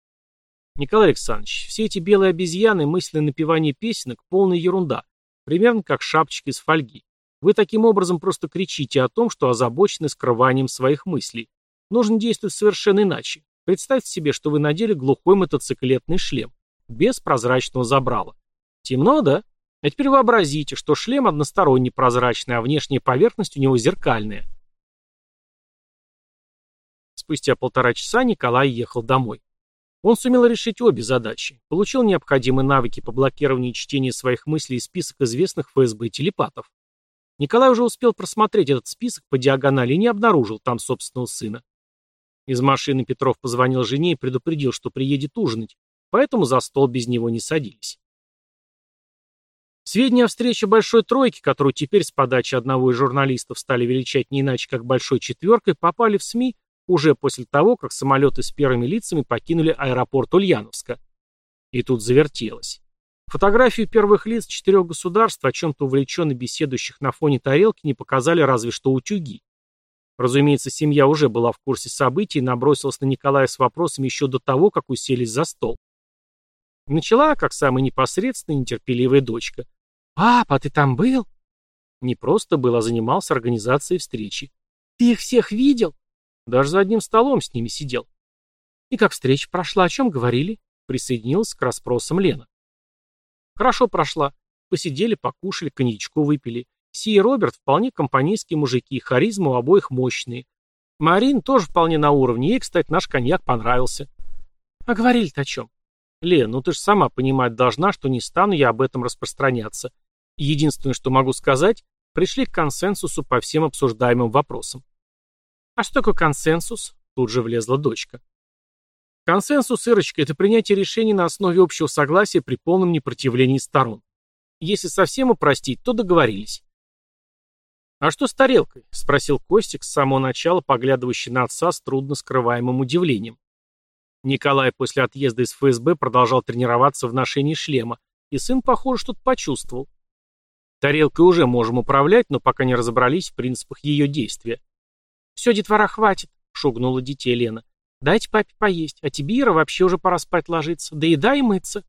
«Николай Александрович, все эти белые обезьяны, мысленное напевание песенок – полная ерунда, примерно как шапочки из фольги. Вы таким образом просто кричите о том, что озабочены скрыванием своих мыслей. Нужно действовать совершенно иначе. Представьте себе, что вы надели глухой мотоциклетный шлем, без прозрачного забрала. Темно, да? А теперь вообразите, что шлем односторонний прозрачный, а внешняя поверхность у него зеркальная. Спустя полтора часа Николай ехал домой. Он сумел решить обе задачи. Получил необходимые навыки по блокированию чтения своих мыслей из список известных ФСБ телепатов. Николай уже успел просмотреть этот список по диагонали и не обнаружил там собственного сына. Из машины Петров позвонил жене и предупредил, что приедет ужинать, поэтому за стол без него не садились. Сведения о встрече Большой Тройки, которую теперь с подачи одного из журналистов стали величать не иначе, как Большой Четверкой, попали в СМИ уже после того, как самолеты с первыми лицами покинули аэропорт Ульяновска. И тут завертелось. Фотографию первых лиц четырех государств, о чем-то увлеченно беседующих на фоне тарелки, не показали разве что утюги. Разумеется, семья уже была в курсе событий и набросилась на Николая с вопросами еще до того, как уселись за стол. Начала, как самая непосредственная нетерпеливая дочка. «Папа, ты там был?» Не просто был, а занимался организацией встречи. «Ты их всех видел?» Даже за одним столом с ними сидел. «И как встреча прошла, о чем говорили?» Присоединилась к расспросам Лена. «Хорошо прошла. Посидели, покушали, коньячку выпили. Си и Роберт вполне компанейские мужики, харизма у обоих мощные. Марин тоже вполне на уровне, ей, кстати, наш коньяк понравился. А говорили-то о чем? Лен, ну ты же сама понимать должна, что не стану я об этом распространяться. Единственное, что могу сказать, пришли к консенсусу по всем обсуждаемым вопросам. А что такое консенсус? Тут же влезла дочка. Консенсус, Ирочка, это принятие решений на основе общего согласия при полном непротивлении сторон. Если совсем упростить, то договорились. «А что с тарелкой?» — спросил Костик с самого начала, поглядывающий на отца с трудно скрываемым удивлением. Николай после отъезда из ФСБ продолжал тренироваться в ношении шлема, и сын, похоже, что-то почувствовал. Тарелкой уже можем управлять, но пока не разобрались в принципах ее действия. «Все, детвора, хватит», — шугнула детей Лена. «Дайте папе поесть, а тебе, Ира, вообще уже пора спать ложиться. Да и дай мыться».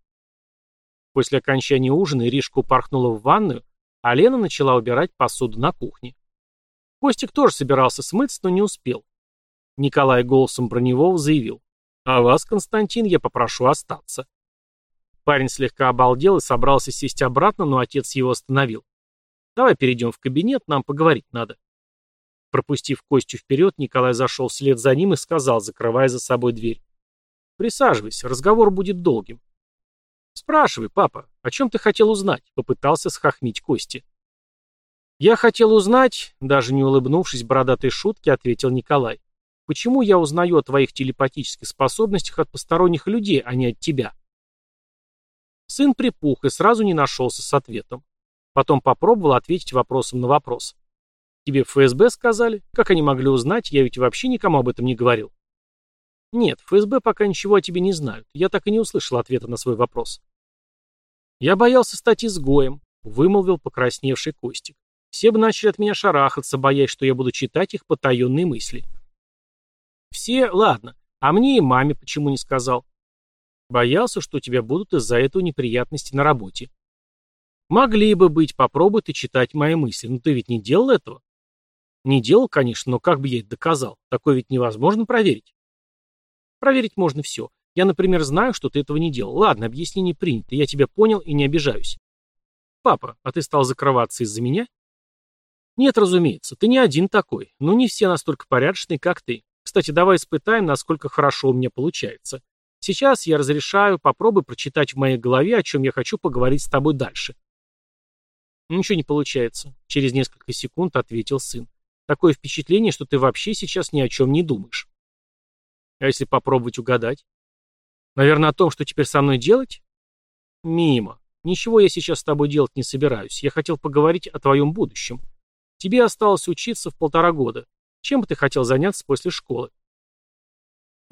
После окончания ужина Иришка упорхнула в ванную, а Лена начала убирать посуду на кухне. Костик тоже собирался смыться, но не успел. Николай голосом Броневого заявил. «А вас, Константин, я попрошу остаться». Парень слегка обалдел и собрался сесть обратно, но отец его остановил. «Давай перейдем в кабинет, нам поговорить надо». Пропустив Костю вперед, Николай зашел вслед за ним и сказал, закрывая за собой дверь. «Присаживайся, разговор будет долгим». «Спрашивай, папа, о чем ты хотел узнать?» — попытался схохмить Кости. «Я хотел узнать», даже не улыбнувшись бородатой шутке, ответил Николай. «Почему я узнаю о твоих телепатических способностях от посторонних людей, а не от тебя?» Сын припух и сразу не нашелся с ответом. Потом попробовал ответить вопросом на вопрос. «Тебе ФСБ сказали? Как они могли узнать? Я ведь вообще никому об этом не говорил». «Нет, ФСБ пока ничего о тебе не знают. Я так и не услышал ответа на свой вопрос». «Я боялся стать изгоем», — вымолвил покрасневший Костик. «Все бы начали от меня шарахаться, боясь, что я буду читать их потаенные мысли». «Все, ладно. А мне и маме почему не сказал?» Боялся, что у тебя будут из-за этого неприятности на работе. Могли бы быть, попробуй ты читать мои мысли, но ты ведь не делал этого? Не делал, конечно, но как бы я это доказал? Такое ведь невозможно проверить. Проверить можно все. Я, например, знаю, что ты этого не делал. Ладно, объяснение принято, я тебя понял и не обижаюсь. Папа, а ты стал закрываться из-за меня? Нет, разумеется, ты не один такой, но не все настолько порядочные, как ты. Кстати, давай испытаем, насколько хорошо у меня получается. Сейчас я разрешаю, попробуй прочитать в моей голове, о чем я хочу поговорить с тобой дальше. Ничего не получается, через несколько секунд ответил сын. Такое впечатление, что ты вообще сейчас ни о чем не думаешь. А если попробовать угадать? Наверное, о том, что теперь со мной делать? Мимо. Ничего я сейчас с тобой делать не собираюсь. Я хотел поговорить о твоем будущем. Тебе осталось учиться в полтора года. Чем бы ты хотел заняться после школы?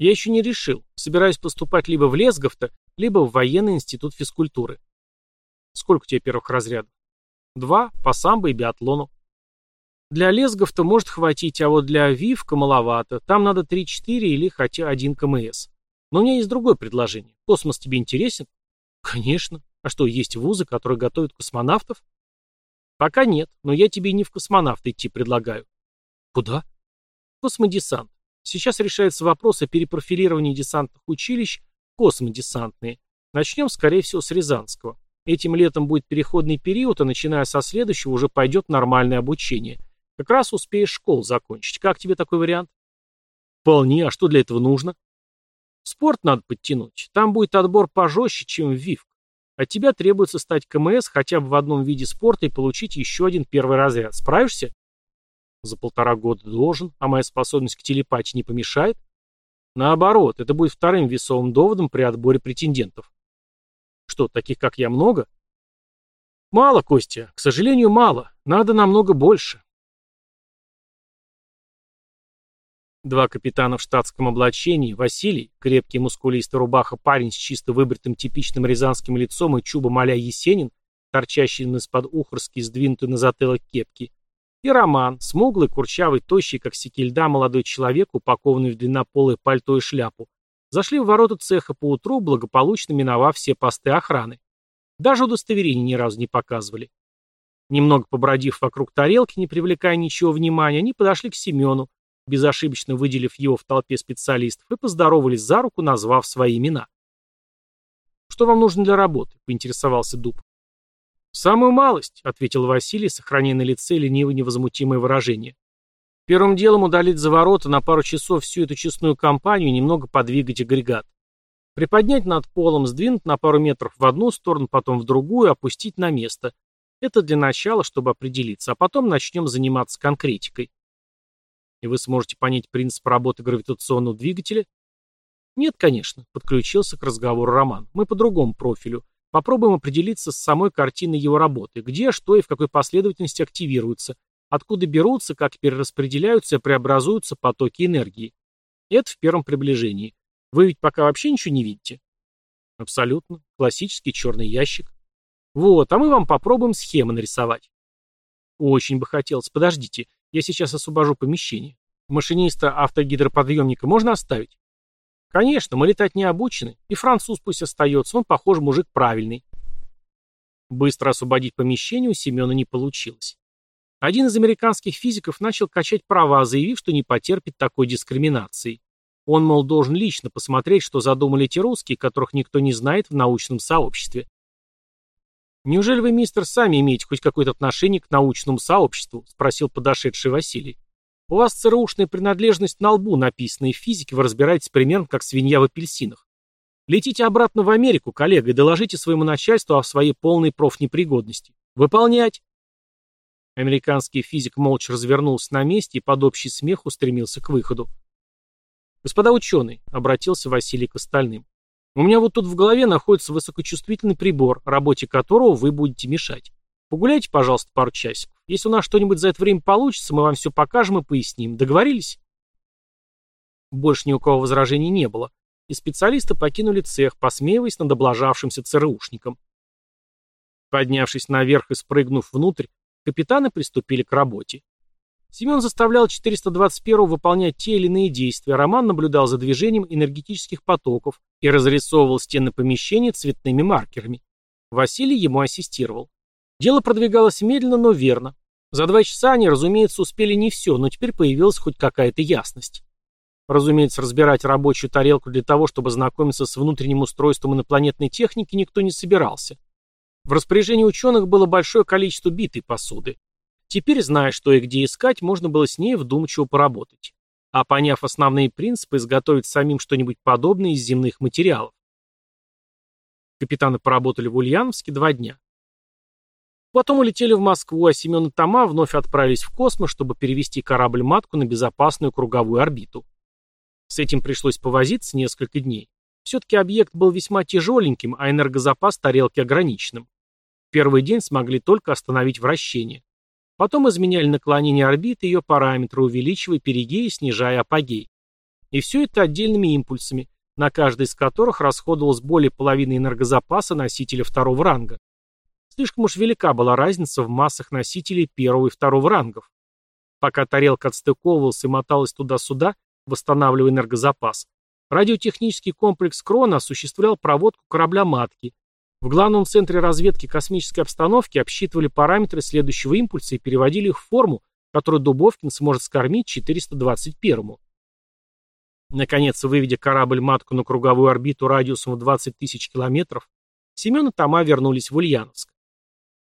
Я еще не решил. Собираюсь поступать либо в Лесговто, либо в военный институт физкультуры. Сколько у тебя первых разрядов? Два, по самбо и биатлону. Для Лесговта может хватить, а вот для Вивка маловато. Там надо 3-4 или хотя один КМС. Но у меня есть другое предложение. Космос тебе интересен? Конечно. А что, есть вузы, которые готовят космонавтов? Пока нет, но я тебе не в космонавты идти предлагаю. Куда? Космодесант. Сейчас решается вопрос о перепрофилировании десантных училищ в космодесантные. Начнем, скорее всего, с Рязанского. Этим летом будет переходный период, а начиная со следующего уже пойдет нормальное обучение. Как раз успеешь школу закончить. Как тебе такой вариант? Вполне. А что для этого нужно? Спорт надо подтянуть. Там будет отбор пожестче, чем в ВИВК. От тебя требуется стать КМС хотя бы в одном виде спорта и получить еще один первый разряд. Справишься? За полтора года должен, а моя способность к телепатии не помешает? Наоборот, это будет вторым весовым доводом при отборе претендентов. Что, таких как я много? Мало, Костя, к сожалению, мало. Надо намного больше. Два капитана в штатском облачении, Василий, крепкий мускулистый рубаха парень с чисто выбритым типичным рязанским лицом и чубом а Есенин, торчащий из-под ухорски сдвинутый на затылок кепки, и Роман, смуглый, курчавый, тощий, как секельда, молодой человек, упакованный в длиннополое пальто и шляпу, зашли в ворота цеха поутру, благополучно миновав все посты охраны. Даже удостоверений ни разу не показывали. Немного побродив вокруг тарелки, не привлекая ничего внимания, они подошли к Семену, безошибочно выделив его в толпе специалистов, и поздоровались за руку, назвав свои имена. «Что вам нужно для работы?» — поинтересовался Дуб. «Самую малость», — ответил Василий, сохраняя на лице лениво невозмутимое выражение. «Первым делом удалить за ворота на пару часов всю эту честную компанию и немного подвигать агрегат. Приподнять над полом, сдвинуть на пару метров в одну сторону, потом в другую, опустить на место. Это для начала, чтобы определиться, а потом начнем заниматься конкретикой. И вы сможете понять принцип работы гравитационного двигателя? Нет, конечно, подключился к разговору Роман. Мы по другому профилю. Попробуем определиться с самой картиной его работы. Где, что и в какой последовательности активируются. Откуда берутся, как перераспределяются и преобразуются потоки энергии. Это в первом приближении. Вы ведь пока вообще ничего не видите? Абсолютно. Классический черный ящик. Вот, а мы вам попробуем схемы нарисовать. Очень бы хотелось. Подождите. Я сейчас освобожу помещение. Машиниста автогидроподъемника можно оставить? Конечно, мы летать не обучены. И француз пусть остается, он, похоже, мужик правильный. Быстро освободить помещение у Семена не получилось. Один из американских физиков начал качать права, заявив, что не потерпит такой дискриминации. Он, мол, должен лично посмотреть, что задумали те русские, которых никто не знает в научном сообществе. «Неужели вы, мистер, сами имеете хоть какое-то отношение к научному сообществу?» — спросил подошедший Василий. «У вас ЦРУшная принадлежность на лбу написана, и в физике вы разбираетесь примерно как свинья в апельсинах. Летите обратно в Америку, коллега, и доложите своему начальству о своей полной профнепригодности. Выполнять!» Американский физик молча развернулся на месте и под общий смех устремился к выходу. «Господа ученые», — обратился Василий к остальным, у меня вот тут в голове находится высокочувствительный прибор, работе которого вы будете мешать. Погуляйте, пожалуйста, пару часиков. Если у нас что-нибудь за это время получится, мы вам все покажем и поясним. Договорились? Больше ни у кого возражений не было, и специалисты покинули цех, посмеиваясь над облажавшимся ЦРУшником. Поднявшись наверх и спрыгнув внутрь, капитаны приступили к работе. Семен заставлял 421-го выполнять те или иные действия, Роман наблюдал за движением энергетических потоков и разрисовывал стены помещения цветными маркерами. Василий ему ассистировал. Дело продвигалось медленно, но верно. За два часа они, разумеется, успели не все, но теперь появилась хоть какая-то ясность. Разумеется, разбирать рабочую тарелку для того, чтобы знакомиться с внутренним устройством инопланетной техники, никто не собирался. В распоряжении ученых было большое количество битой посуды. Теперь, зная, что и где искать, можно было с ней вдумчиво поработать. А поняв основные принципы, изготовить самим что-нибудь подобное из земных материалов. Капитаны поработали в Ульяновске два дня. Потом улетели в Москву, а Семен и Тома вновь отправились в космос, чтобы перевести корабль-матку на безопасную круговую орбиту. С этим пришлось повозиться несколько дней. Все-таки объект был весьма тяжеленьким, а энергозапас тарелки ограниченным. Первый день смогли только остановить вращение. Потом изменяли наклонение орбиты и ее параметры, увеличивая перигей и снижая апогей. И все это отдельными импульсами, на каждый из которых расходовалось более половины энергозапаса носителя второго ранга. Слишком уж велика была разница в массах носителей первого и второго рангов. Пока тарелка отстыковывалась и моталась туда-сюда, восстанавливая энергозапас, радиотехнический комплекс Крона осуществлял проводку корабля-матки, в главном центре разведки космической обстановки обсчитывали параметры следующего импульса и переводили их в форму, которую Дубовкин сможет скормить 421-му. Наконец, выведя корабль-матку на круговую орбиту радиусом в 20 тысяч километров, Семен и Тома вернулись в Ульяновск.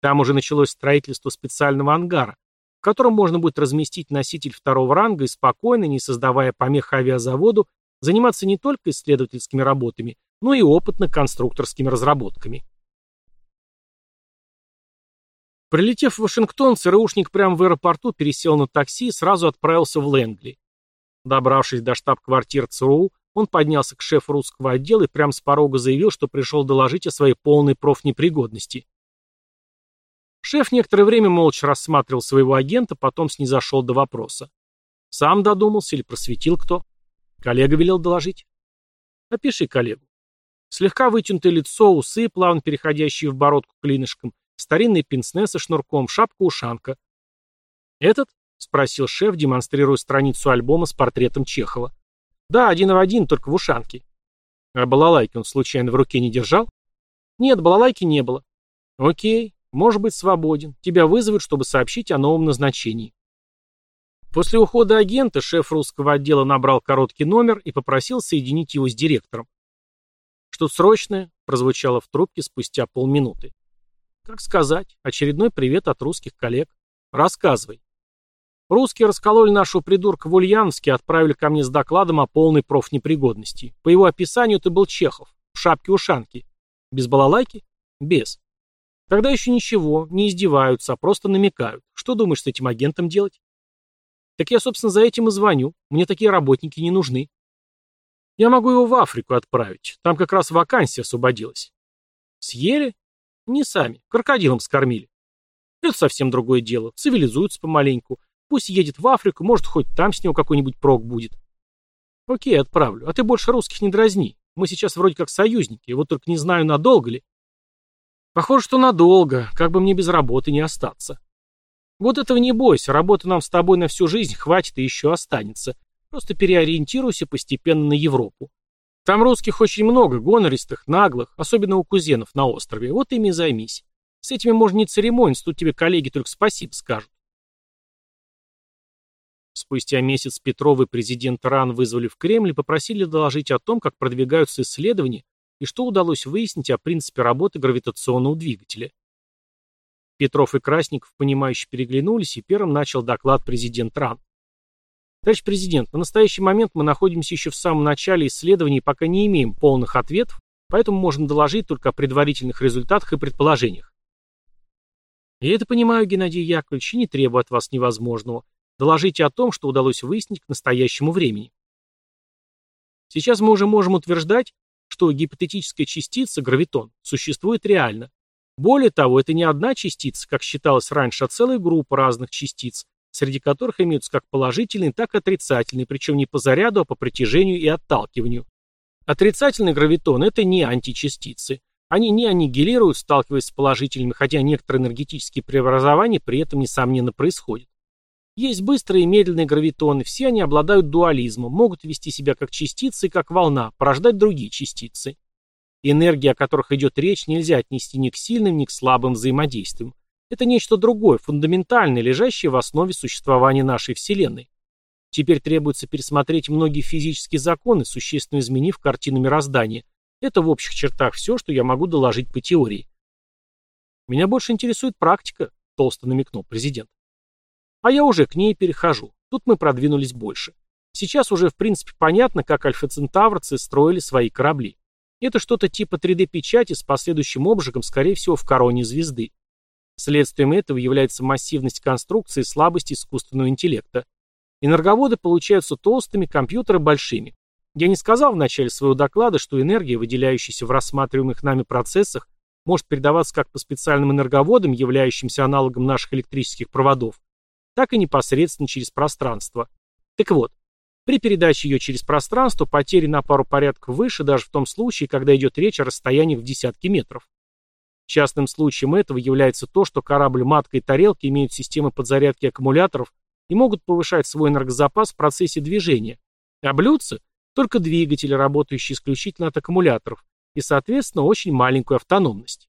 Там уже началось строительство специального ангара, в котором можно будет разместить носитель второго ранга и спокойно, не создавая помех авиазаводу, заниматься не только исследовательскими работами, но и опытно-конструкторскими разработками. Прилетев в Вашингтон, ЦРУшник прямо в аэропорту пересел на такси и сразу отправился в Лэнгли. Добравшись до штаб-квартир ЦРУ, он поднялся к шефу русского отдела и прямо с порога заявил, что пришел доложить о своей полной профнепригодности. Шеф некоторое время молча рассматривал своего агента, потом снизошел до вопроса. Сам додумался или просветил кто? Коллега велел доложить. Опиши коллегу. Слегка вытянутое лицо, усы, плавно переходящие в бородку клинышком, старинный пенсне со шнурком, шапка-ушанка. «Этот?» — спросил шеф, демонстрируя страницу альбома с портретом Чехова. «Да, один в один, только в ушанке». «А балалайки он случайно в руке не держал?» «Нет, балалайки не было». «Окей, может быть свободен. Тебя вызовут, чтобы сообщить о новом назначении». После ухода агента шеф русского отдела набрал короткий номер и попросил соединить его с директором. «Что-то срочное?» — прозвучало в трубке спустя полминуты. «Как сказать? Очередной привет от русских коллег. Рассказывай». Русские раскололи нашего придурка в Ульяновске и отправили ко мне с докладом о полной профнепригодности. По его описанию ты был Чехов, в шапке-ушанке. Без балалайки? Без. Тогда еще ничего, не издеваются, а просто намекают. Что думаешь с этим агентом делать? Так я, собственно, за этим и звоню. Мне такие работники не нужны. Я могу его в Африку отправить. Там как раз вакансия освободилась. Съели? Не сами. Крокодилом скормили. Это совсем другое дело. Цивилизуются помаленьку. Пусть едет в Африку, может, хоть там с него какой-нибудь прок будет. Окей, отправлю. А ты больше русских не дразни. Мы сейчас вроде как союзники, вот только не знаю, надолго ли. Похоже, что надолго, как бы мне без работы не остаться. Вот этого не бойся, работы нам с тобой на всю жизнь хватит и еще останется. Просто переориентируйся постепенно на Европу. Там русских очень много, гонористых, наглых, особенно у кузенов на острове. Вот ими и займись. С этими можно не церемониться, тут тебе коллеги только спасибо скажут. Спустя месяц Петров и президент РАН вызвали в Кремль и попросили доложить о том, как продвигаются исследования и что удалось выяснить о принципе работы гравитационного двигателя. Петров и Красников, понимающе переглянулись, и первым начал доклад президент РАН. Товарищ президент, на настоящий момент мы находимся еще в самом начале исследований и пока не имеем полных ответов, поэтому можем доложить только о предварительных результатах и предположениях. Я это понимаю, Геннадий Яковлевич, и не требую от вас невозможного. Доложите о том, что удалось выяснить к настоящему времени. Сейчас мы уже можем утверждать, что гипотетическая частица, гравитон, существует реально. Более того, это не одна частица, как считалось раньше, а целая группа разных частиц, среди которых имеются как положительные, так и отрицательные, причем не по заряду, а по притяжению и отталкиванию. Отрицательные гравитоны – это не античастицы. Они не аннигилируют, сталкиваясь с положительными, хотя некоторые энергетические преобразования при этом, несомненно, происходят. Есть быстрые и медленные гравитоны, все они обладают дуализмом, могут вести себя как частицы и как волна, порождать другие частицы. Энергии, о которых идет речь, нельзя отнести ни к сильным, ни к слабым взаимодействиям. Это нечто другое, фундаментальное, лежащее в основе существования нашей Вселенной. Теперь требуется пересмотреть многие физические законы, существенно изменив картину мироздания. Это в общих чертах все, что я могу доложить по теории. Меня больше интересует практика, толсто намекнул президент. А я уже к ней перехожу. Тут мы продвинулись больше. Сейчас уже в принципе понятно, как альфа-центаврцы строили свои корабли. Это что-то типа 3D-печати с последующим обжигом, скорее всего, в короне звезды. Следствием этого является массивность конструкции и слабость искусственного интеллекта. Энерговоды получаются толстыми, компьютеры большими. Я не сказал в начале своего доклада, что энергия, выделяющаяся в рассматриваемых нами процессах, может передаваться как по специальным энерговодам, являющимся аналогом наших электрических проводов, так и непосредственно через пространство. Так вот, при передаче ее через пространство потери на пару порядков выше, даже в том случае, когда идет речь о расстоянии в десятки метров. Частным случаем этого является то, что корабль матка и тарелки имеют системы подзарядки аккумуляторов и могут повышать свой энергозапас в процессе движения, а блюдца – только двигатели, работающие исключительно от аккумуляторов, и, соответственно, очень маленькую автономность.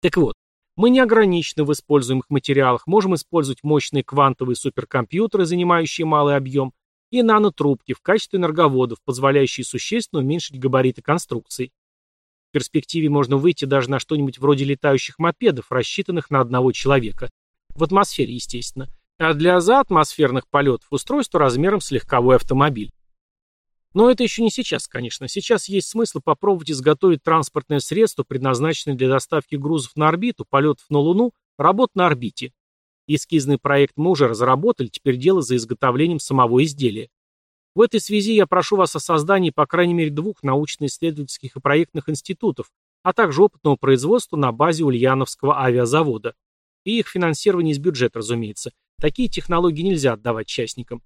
Так вот, мы не ограничены в используемых материалах, можем использовать мощные квантовые суперкомпьютеры, занимающие малый объем, и нанотрубки в качестве энерговодов, позволяющие существенно уменьшить габариты конструкций. В перспективе можно выйти даже на что-нибудь вроде летающих мопедов, рассчитанных на одного человека. В атмосфере, естественно. А для заатмосферных полетов устройство размером с легковой автомобиль. Но это еще не сейчас, конечно. Сейчас есть смысл попробовать изготовить транспортное средство, предназначенное для доставки грузов на орбиту, полетов на Луну, работ на орбите. Эскизный проект мы уже разработали, теперь дело за изготовлением самого изделия. В этой связи я прошу вас о создании по крайней мере двух научно-исследовательских и проектных институтов, а также опытного производства на базе Ульяновского авиазавода. И их финансирование из бюджета, разумеется. Такие технологии нельзя отдавать частникам.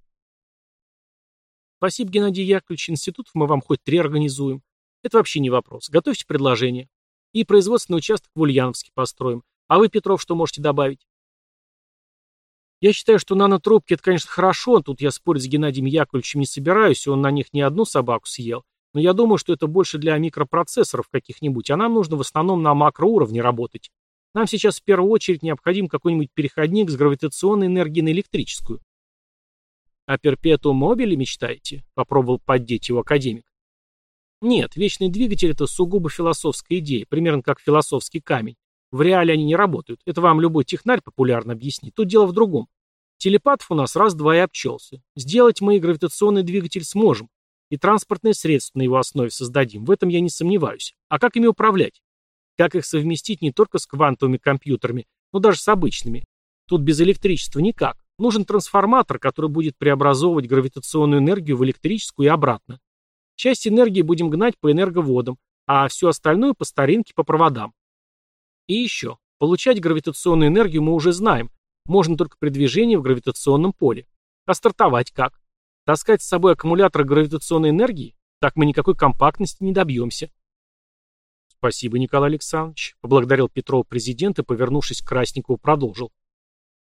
Спасибо, Геннадий Яковлевич. Институтов мы вам хоть три организуем. Это вообще не вопрос. Готовьте предложение. И производственный участок в Ульяновске построим. А вы, Петров, что можете добавить? Я считаю, что нанотрубки это, конечно, хорошо, тут я спорить с Геннадием Яковлевичем не собираюсь, он на них не одну собаку съел. Но я думаю, что это больше для микропроцессоров каких-нибудь, а нам нужно в основном на макроуровне работать. Нам сейчас в первую очередь необходим какой-нибудь переходник с гравитационной энергией на электрическую. «О перпетуум мобиле мечтаете?» — попробовал поддеть его академик. «Нет, вечный двигатель — это сугубо философская идея, примерно как философский камень. В реале они не работают. Это вам любой технарь популярно объяснит. Тут дело в другом. Телепатов у нас раз-два и обчелся. Сделать мы и гравитационный двигатель сможем. И транспортное средство на его основе создадим. В этом я не сомневаюсь. А как ими управлять? Как их совместить не только с квантовыми компьютерами, но даже с обычными? Тут без электричества никак. Нужен трансформатор, который будет преобразовывать гравитационную энергию в электрическую и обратно. Часть энергии будем гнать по энерговодам, а всю остальную по старинке по проводам. И еще. Получать гравитационную энергию мы уже знаем. Можно только при движении в гравитационном поле. А стартовать как? Таскать с собой аккумулятор гравитационной энергии? Так мы никакой компактности не добьемся. Спасибо, Николай Александрович. Поблагодарил Петров президент и, повернувшись к Красникову, продолжил.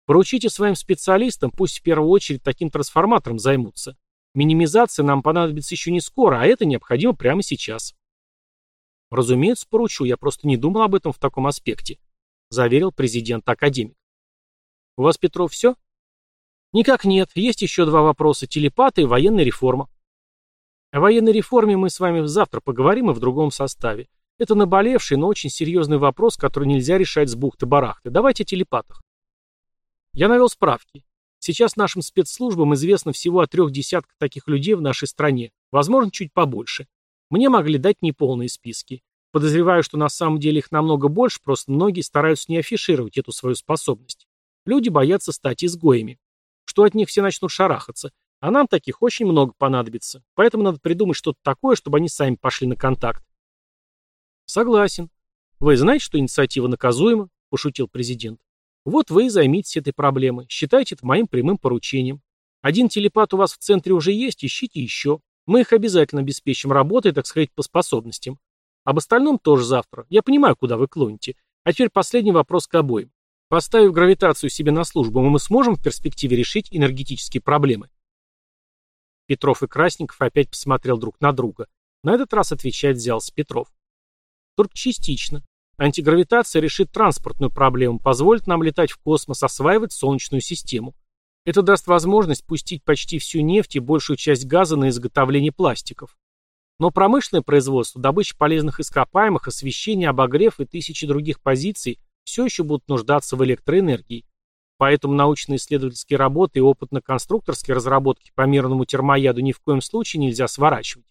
Поручите своим специалистам, пусть в первую очередь таким трансформатором займутся. Минимизация нам понадобится еще не скоро, а это необходимо прямо сейчас. Разумеется, поручу, я просто не думал об этом в таком аспекте, заверил президент-академик. У вас, Петров, все? Никак нет, есть еще два вопроса, телепаты и военная реформа. О военной реформе мы с вами завтра поговорим и в другом составе. Это наболевший, но очень серьезный вопрос, который нельзя решать с бухты-барахты. Давайте о телепатах. Я навел справки. Сейчас нашим спецслужбам известно всего о трех десятках таких людей в нашей стране, возможно, чуть побольше. Мне могли дать неполные списки. Подозреваю, что на самом деле их намного больше, просто многие стараются не афишировать эту свою способность. Люди боятся стать изгоями. Что от них все начнут шарахаться. А нам таких очень много понадобится. Поэтому надо придумать что-то такое, чтобы они сами пошли на контакт. Согласен. Вы знаете, что инициатива наказуема? Пошутил президент. Вот вы и займитесь этой проблемой. Считайте это моим прямым поручением. Один телепат у вас в центре уже есть, ищите еще. Мы их обязательно обеспечим работой, так сказать, по способностям. Об остальном тоже завтра. Я понимаю, куда вы клоните. А теперь последний вопрос к обоим. Поставив гравитацию себе на службу, мы сможем в перспективе решить энергетические проблемы? Петров и Красников опять посмотрел друг на друга. На этот раз отвечать взялся Петров. Только частично. Антигравитация решит транспортную проблему, позволит нам летать в космос, осваивать Солнечную систему. Это даст возможность пустить почти всю нефть и большую часть газа на изготовление пластиков. Но промышленное производство, добыча полезных ископаемых, освещение, обогрев и тысячи других позиций все еще будут нуждаться в электроэнергии. Поэтому научно-исследовательские работы и опытно-конструкторские разработки по мирному термояду ни в коем случае нельзя сворачивать.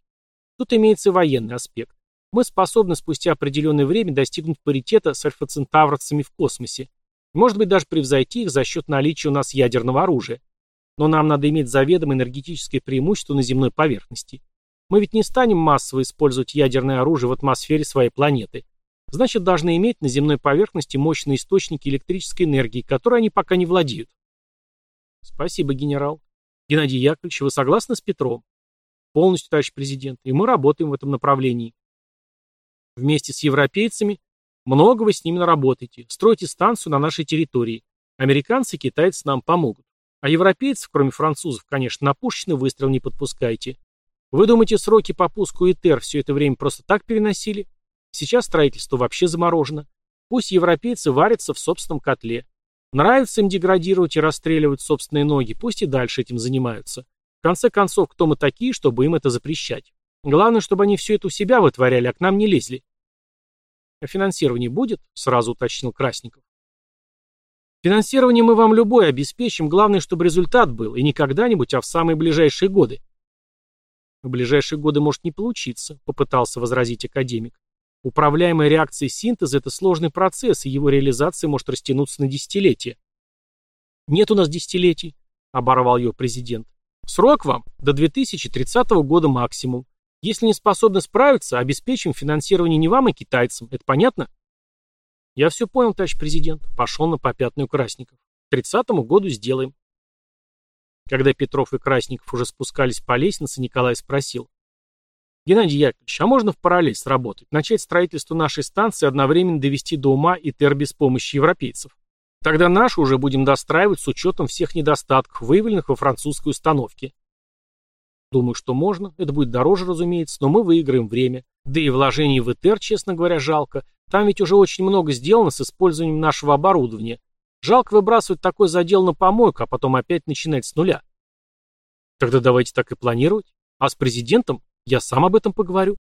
Тут имеется военный аспект. Мы способны спустя определенное время достигнуть паритета с альфа-центавровцами в космосе. Может быть, даже превзойти их за счет наличия у нас ядерного оружия. Но нам надо иметь заведомо энергетическое преимущество на земной поверхности. Мы ведь не станем массово использовать ядерное оружие в атмосфере своей планеты. Значит, должны иметь на земной поверхности мощные источники электрической энергии, которой они пока не владеют. Спасибо, генерал. Геннадий Яковлевич, вы согласны с Петром? Полностью, товарищ президент, и мы работаем в этом направлении. Вместе с европейцами много вы с ними наработаете, стройте станцию на нашей территории. Американцы и китайцы нам помогут. А европейцев, кроме французов, конечно, на пушечный выстрел не подпускайте. Вы думаете, сроки по пуску ИТЕР все это время просто так переносили? Сейчас строительство вообще заморожено. Пусть европейцы варятся в собственном котле. Нравится им деградировать и расстреливать собственные ноги, пусть и дальше этим занимаются. В конце концов, кто мы такие, чтобы им это запрещать? Главное, чтобы они все это у себя вытворяли, а к нам не лезли. А финансирование будет? Сразу уточнил Красников. Финансирование мы вам любое обеспечим, главное, чтобы результат был, и не когда-нибудь, а в самые ближайшие годы. В ближайшие годы может не получиться, попытался возразить академик. Управляемая реакция синтеза – это сложный процесс, и его реализация может растянуться на десятилетия. «Нет у нас десятилетий», – оборвал ее президент. «Срок вам до 2030 года максимум. Если не способны справиться, обеспечим финансирование не вам, а китайцам. Это понятно?» «Я все понял, товарищ президент», – пошел на попятную Красников. «К 30 году сделаем». Когда Петров и Красников уже спускались по лестнице, Николай спросил. Геннадий Яковлевич, а можно в параллель сработать? Начать строительство нашей станции одновременно довести до ума и ТЭР без помощи европейцев. Тогда нашу уже будем достраивать с учетом всех недостатков, выявленных во французской установке. Думаю, что можно. Это будет дороже, разумеется, но мы выиграем время. Да и вложений в ИТЕР, честно говоря, жалко. Там ведь уже очень много сделано с использованием нашего оборудования. Жалко выбрасывать такой задел на помойку, а потом опять начинать с нуля. Тогда давайте так и планировать. А с президентом я сам об этом поговорю.